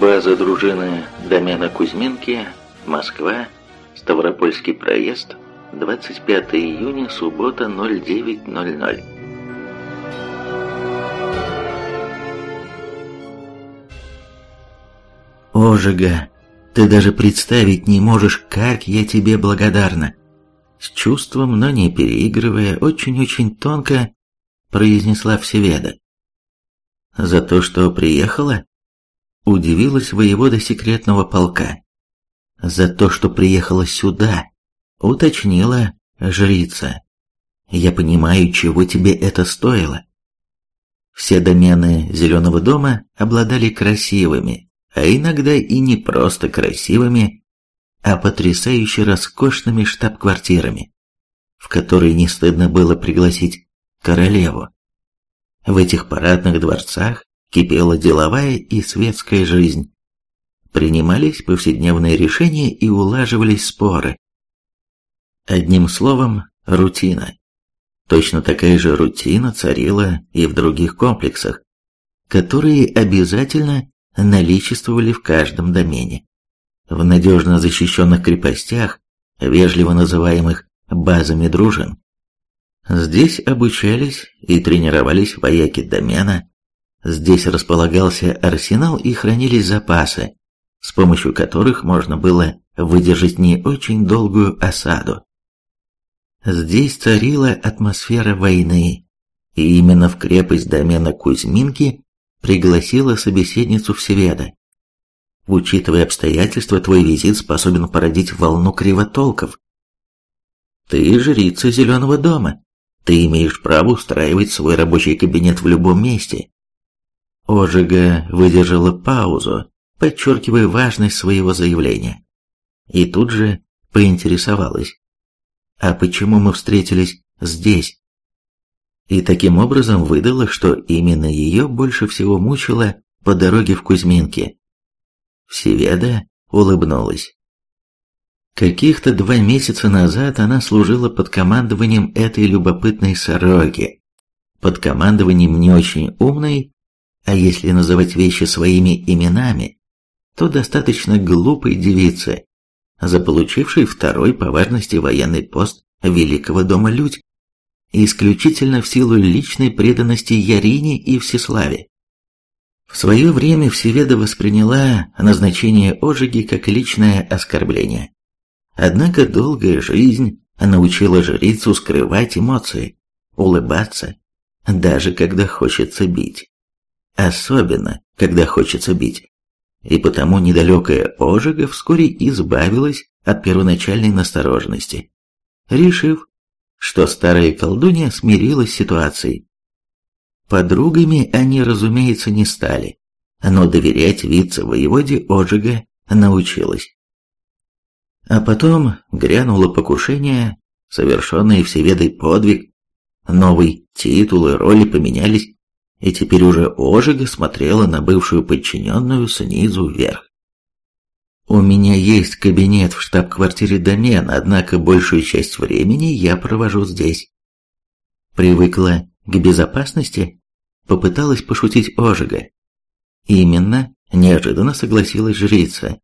База дружины домена Кузьминки, Москва, Ставропольский проезд, 25 июня, суббота, 09.00. Ожига, ты даже представить не можешь, как я тебе благодарна. С чувством, но не переигрывая, очень-очень тонко произнесла Всеведа. За то, что приехала? Удивилась воевода секретного полка. За то, что приехала сюда, уточнила жрица. Я понимаю, чего тебе это стоило. Все домены Зеленого дома обладали красивыми, а иногда и не просто красивыми, а потрясающе роскошными штаб-квартирами, в которые не стыдно было пригласить королеву. В этих парадных дворцах кипела деловая и светская жизнь. Принимались повседневные решения и улаживались споры. Одним словом, рутина. Точно такая же рутина царила и в других комплексах, которые обязательно наличествовали в каждом домене. В надежно защищенных крепостях, вежливо называемых базами дружин. Здесь обучались и тренировались вояки домена, здесь располагался арсенал и хранились запасы, с помощью которых можно было выдержать не очень долгую осаду. Здесь царила атмосфера войны, и именно в крепость домена Кузьминки пригласила собеседницу Всеведа. Учитывая обстоятельства, твой визит способен породить волну кривотолков. Ты жрица Зеленого дома. Ты имеешь право устраивать свой рабочий кабинет в любом месте. Ожига выдержала паузу, подчеркивая важность своего заявления. И тут же поинтересовалась. А почему мы встретились здесь? и таким образом выдала, что именно ее больше всего мучило по дороге в Кузьминки. Всеведа улыбнулась. Каких-то два месяца назад она служила под командованием этой любопытной сороки, под командованием не очень умной, а если называть вещи своими именами, то достаточно глупой девицы, заполучившей второй по важности военный пост Великого дома Людь исключительно в силу личной преданности Ярине и Всеславе. В свое время Всеведа восприняла назначение Ожиги как личное оскорбление. Однако долгая жизнь научила жрицу скрывать эмоции, улыбаться, даже когда хочется бить. Особенно, когда хочется бить. И потому недалекая Ожига вскоре избавилась от первоначальной настороженности, решив, что старая колдунья смирилась с ситуацией. Подругами они, разумеется, не стали, но доверять вице-воеводе Оджига научилась. А потом грянуло покушение, совершенный всеведой подвиг, новый титул и роли поменялись, и теперь уже Ожига смотрела на бывшую подчиненную снизу вверх. У меня есть кабинет в штаб-квартире Домен, однако большую часть времени я провожу здесь. Привыкла к безопасности? Попыталась пошутить Ожига. Именно, неожиданно согласилась жрица.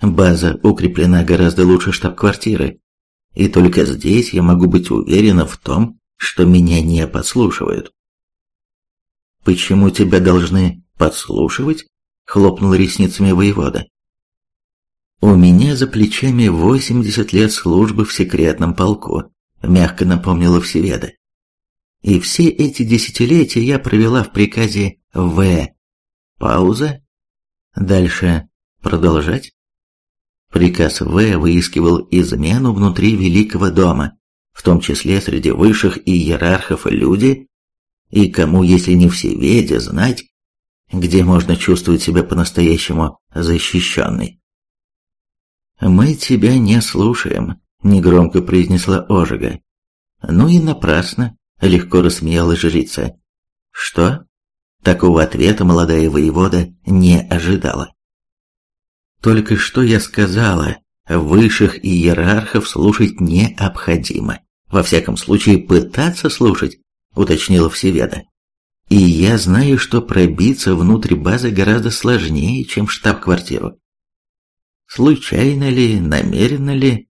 База укреплена гораздо лучше штаб-квартиры. И только здесь я могу быть уверена в том, что меня не подслушивают. «Почему тебя должны подслушивать?» — хлопнул ресницами воевода. «У меня за плечами 80 лет службы в секретном полку», — мягко напомнила Всеведа. «И все эти десятилетия я провела в приказе В. Пауза. Дальше продолжать?» Приказ В выискивал измену внутри Великого дома, в том числе среди высших иерархов люди, и кому, если не всеведе, знать, где можно чувствовать себя по-настоящему защищенной. «Мы тебя не слушаем», — негромко произнесла Ожига. «Ну и напрасно», — легко рассмеялась жрица. «Что?» Такого ответа молодая воевода не ожидала. «Только что я сказала, высших иерархов слушать необходимо. Во всяком случае, пытаться слушать», — уточнила Всеведа. И я знаю, что пробиться внутрь базы гораздо сложнее, чем штаб-квартиру. Случайно ли, намеренно ли,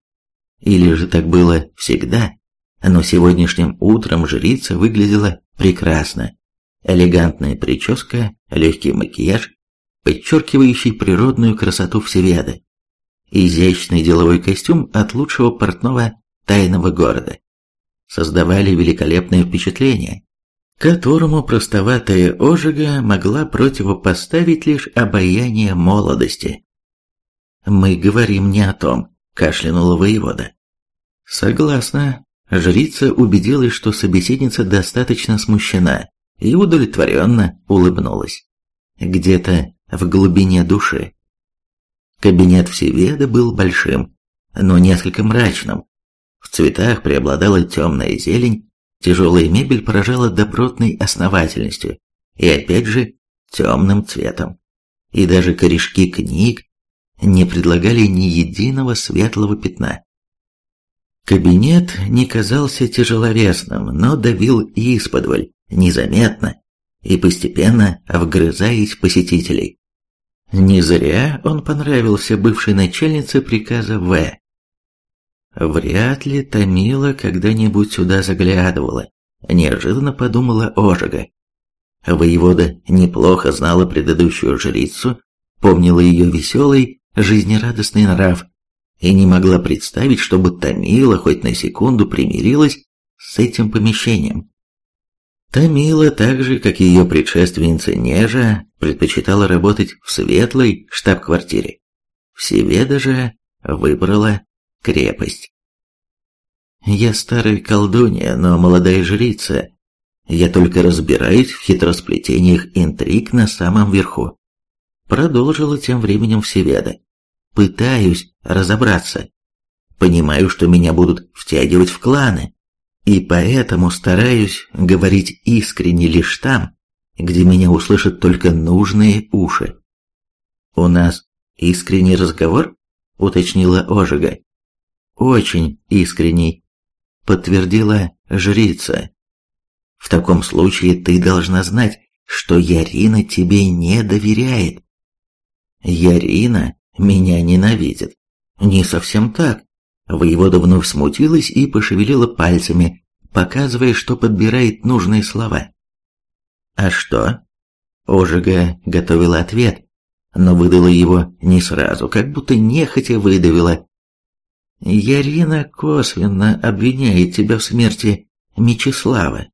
или же так было всегда, но сегодняшним утром жрица выглядела прекрасно. Элегантная прическа, легкий макияж, подчеркивающий природную красоту Всеведы. Изящный деловой костюм от лучшего портного тайного города. Создавали великолепное впечатление, которому простоватая ожига могла противопоставить лишь обаяние молодости. «Мы говорим не о том», – кашлянула воевода. «Согласна». Жрица убедилась, что собеседница достаточно смущена, и удовлетворенно улыбнулась. Где-то в глубине души. Кабинет Всеведа был большим, но несколько мрачным. В цветах преобладала темная зелень, тяжелая мебель поражала добротной основательностью и опять же темным цветом. И даже корешки книг не предлагали ни единого светлого пятна. Кабинет не казался тяжеловесным, но давил исподволь, незаметно, и постепенно вгрызаясь посетителей. Не зря он понравился бывшей начальнице приказа В. Вряд ли Томила когда-нибудь сюда заглядывала, неожиданно подумала Ожига. Воевода неплохо знала предыдущую жрицу, помнила ее веселый, жизнерадостный нрав и не могла представить, чтобы Томила хоть на секунду примирилась с этим помещением. Томила, так же, как ее предшественница Нежа, предпочитала работать в светлой штаб-квартире. Всеведа же выбрала крепость. Я старая колдунья, но молодая жрица. Я только разбираюсь в хитросплетениях интриг на самом верху. Продолжила тем временем Всеведа. Пытаюсь разобраться. Понимаю, что меня будут втягивать в кланы, и поэтому стараюсь говорить искренне лишь там, где меня услышат только нужные уши. «У нас искренний разговор?» — уточнила Ожига. «Очень искренний», — подтвердила жрица. «В таком случае ты должна знать, что Ярина тебе не доверяет. Ярина меня ненавидит. Не совсем так. Воевода вновь смутилась и пошевелила пальцами, показывая, что подбирает нужные слова. «А что?» Ожига готовила ответ, но выдала его не сразу, как будто нехотя выдавила. «Ярина косвенно обвиняет тебя в смерти Мечислава»,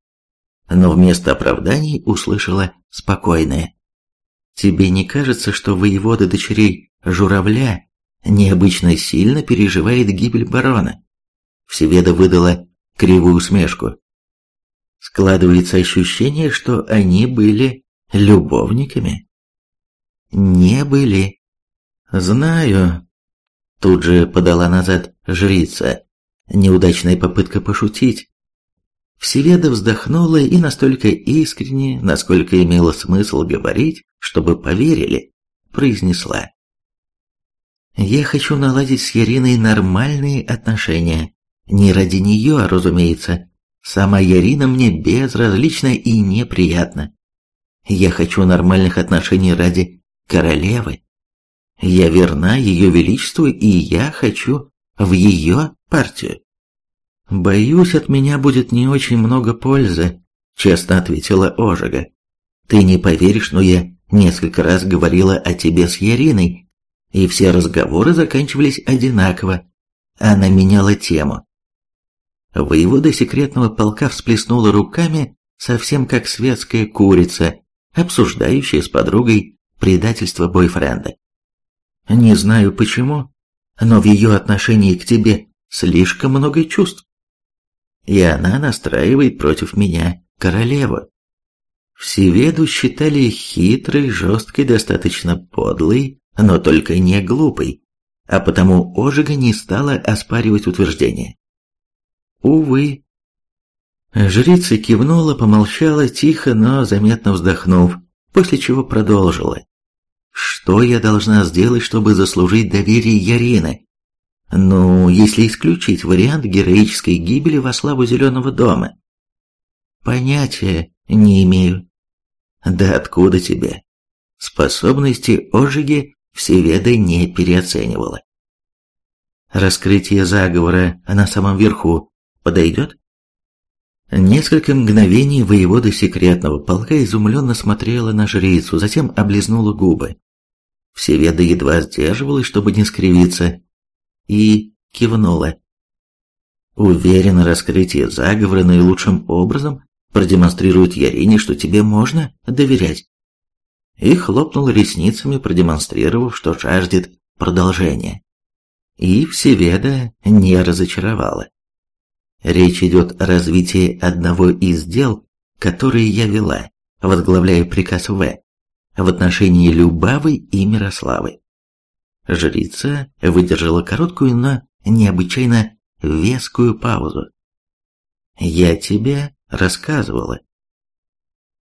но вместо оправданий услышала спокойное. «Тебе не кажется, что воевода дочерей Журавля необычно сильно переживает гибель барона?» Всеведа выдала кривую усмешку. Складывается ощущение, что они были любовниками. Не были. Знаю. Тут же подала назад жрица. Неудачная попытка пошутить. Всеведа вздохнула и настолько искренне, насколько имело смысл говорить, чтобы поверили, произнесла. «Я хочу наладить с Яриной нормальные отношения. Не ради нее, разумеется. Сама Ярина мне безразлична и неприятна. Я хочу нормальных отношений ради королевы. Я верна ее величеству, и я хочу в ее партию. Боюсь, от меня будет не очень много пользы, честно ответила Ожига. Ты не поверишь, но я несколько раз говорила о тебе с Яриной, и все разговоры заканчивались одинаково. Она меняла тему. Воевода секретного полка всплеснула руками, совсем как светская курица, обсуждающая с подругой предательство бойфренда. Не знаю почему, но в ее отношении к тебе слишком много чувств. И она настраивает против меня королеву. Всеведу считали хитрой, жесткой, достаточно подлой, но только не глупой, а потому Ожига не стала оспаривать утверждение. Увы. Жрица кивнула, помолчала, тихо, но заметно вздохнув, после чего продолжила. Что я должна сделать, чтобы заслужить доверие Ярины? Ну, если исключить вариант героической гибели во славу Зеленого дома. Понятия не имею. Да откуда тебе? Способности Ожиги Всеведа не переоценивала. Раскрытие заговора на самом верху подойдет? Несколько мгновений воевода секретного полка изумленно смотрела на жрицу, затем облизнула губы. Всеведа едва сдерживалась, чтобы не скривиться, и кивнула. Уверен, раскрытие заговора наилучшим образом продемонстрирует Ярине, что тебе можно доверять. И хлопнул ресницами, продемонстрировав, что жаждет продолжения. И Всеведа не разочаровала. Речь идет о развитии одного из дел, которые я вела, возглавляя приказ В, в отношении Любавы и Мирославы. Жрица выдержала короткую, но необычайно вескую паузу. «Я тебе рассказывала».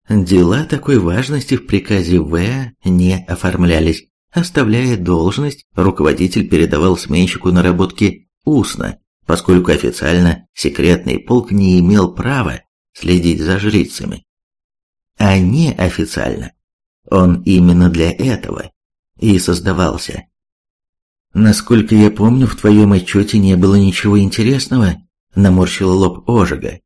Дела такой важности в приказе В не оформлялись. Оставляя должность, руководитель передавал сменщику наработки устно, поскольку официально секретный полк не имел права следить за жрицами. А неофициально он именно для этого и создавался. Насколько я помню, в твоем отчете не было ничего интересного, наморщил лоб Ожига.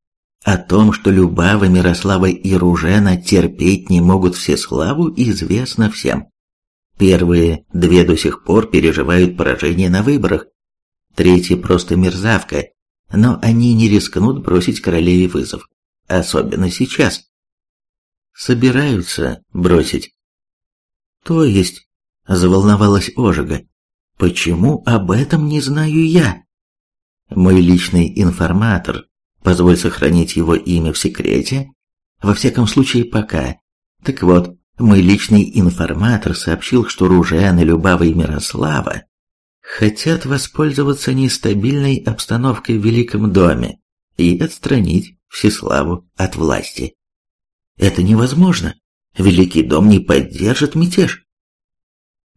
О том, что Любава, Мирослава и Ружена терпеть не могут всеславу, известно всем. Первые две до сих пор переживают поражение на выборах, третья просто мерзавка, но они не рискнут бросить королеве вызов, особенно сейчас. Собираются бросить. То есть, заволновалась Ожига, почему об этом не знаю я? Мой личный информатор, позволь сохранить его имя в секрете, во всяком случае пока. Так вот, мой личный информатор сообщил, что Ружена, Любава и Мирослава хотят воспользоваться нестабильной обстановкой в Великом доме и отстранить Всеславу от власти. Это невозможно. Великий дом не поддержит мятеж.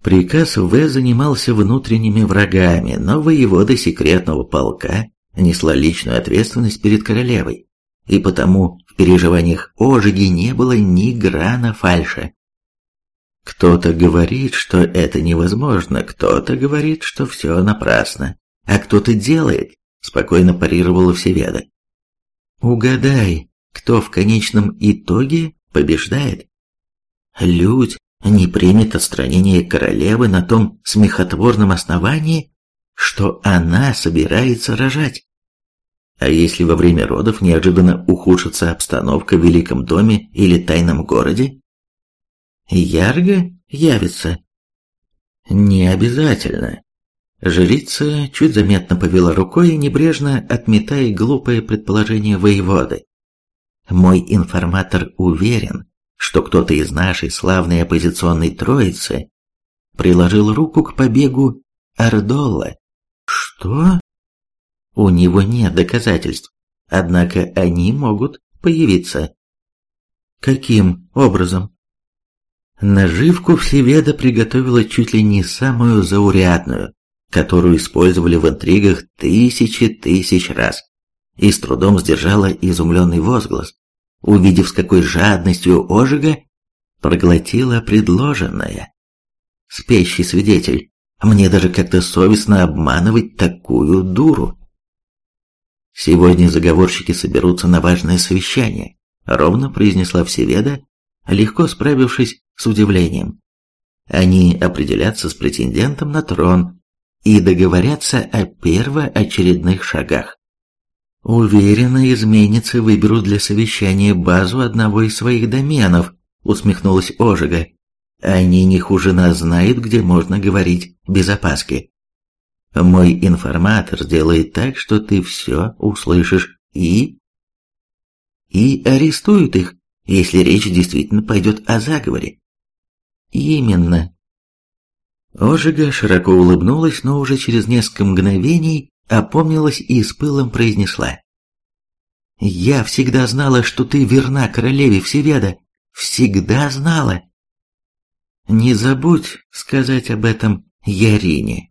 Приказ В занимался внутренними врагами, но воевода секретного полка несла личную ответственность перед королевой, и потому в переживаниях Ожиги не было ни грана фальши. Кто-то говорит, что это невозможно, кто-то говорит, что все напрасно, а кто-то делает, спокойно парировала Всеведа. Угадай, кто в конечном итоге побеждает? Людь не примет отстранение королевы на том смехотворном основании, что она собирается рожать. А если во время родов неожиданно ухудшится обстановка в Великом доме или тайном городе, Ярго явится? Не обязательно. Жрица чуть заметно повела рукой, небрежно отметая глупое предположение воеводы. Мой информатор уверен, что кто-то из нашей славной оппозиционной троицы приложил руку к побегу Ардолла. Что? У него нет доказательств, однако они могут появиться. Каким образом? Наживку Всеведа приготовила чуть ли не самую заурядную, которую использовали в интригах тысячи тысяч раз, и с трудом сдержала изумленный возглас, увидев с какой жадностью Ожига проглотила предложенное. Спящий свидетель, мне даже как-то совестно обманывать такую дуру. Сегодня заговорщики соберутся на важное совещание, ровно произнесла Всеведа, легко справившись с удивлением. Они определятся с претендентом на трон и договорятся о первоочередных шагах. Уверенно, изменницы выберут для совещания базу одного из своих доменов, усмехнулась Ожига. Они не хуже нас знают, где можно говорить без опаски. Мой информатор сделает так, что ты все услышишь и... И арестуют их, если речь действительно пойдет о заговоре. Именно. Ожига широко улыбнулась, но уже через несколько мгновений опомнилась и с пылом произнесла. «Я всегда знала, что ты верна королеве Всеведа. Всегда знала!» «Не забудь сказать об этом Ярине».